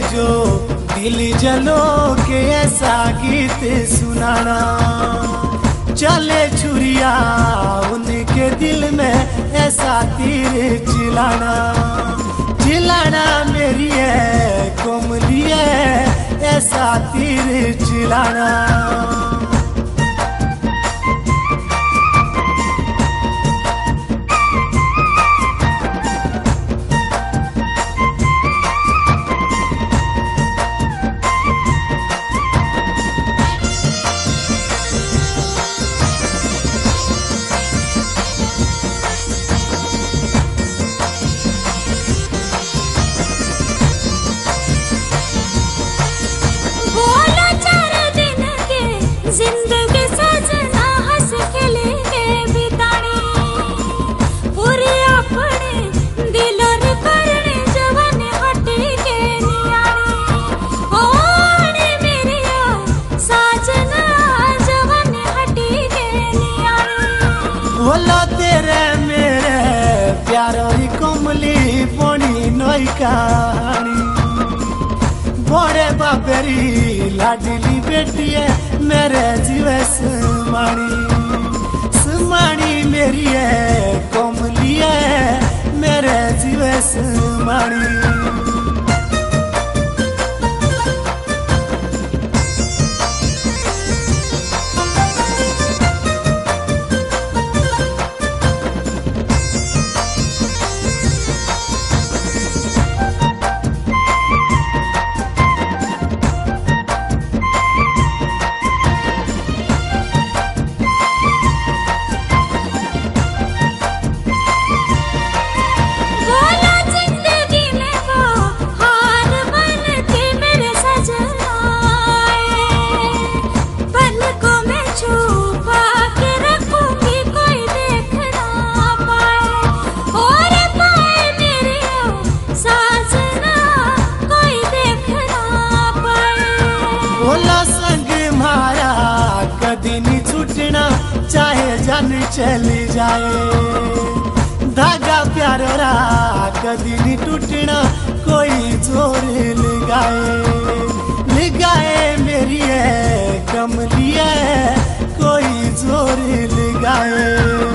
जो दिल जलो के ऐसा गीत सुनाना। चले छुरिया उनके दिल में ऐसा तीर चिलाना। चिलाना मेरी है, कोमली है, ऐसा तीर चिलाना। बोलो तेरे मेरे प्यारो कोमली पोनी नई कहानी। बड़े बाबेरी, लाडली बेटी है मेरे जीवे सुमानी सुमानी मेरी है कोमली है मेरे जीवे सुमानी चली जाए। धागा प्यार कभी नहीं टूटना, कोई ज़ोर लगाए। लगाए मेरी है कमली है कोई ज़ोर लगाए।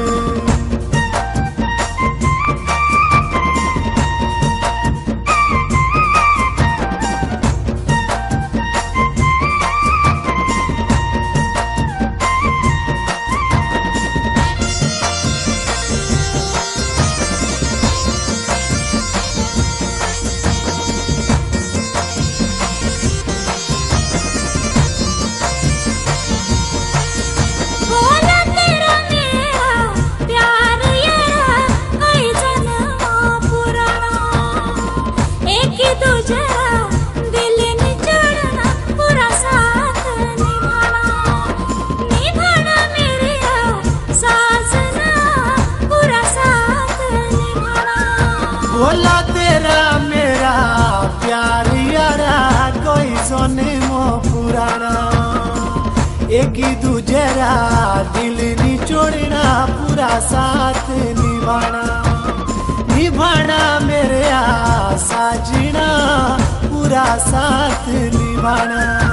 बोला तेरा मेरा प्यार यारा, कोई सोने मो पुराना। एक ही दूजेरा दिल निचोड़ना पूरा साथ निभाना। निभाना मेरे साजना, पूरा साथ निभाना।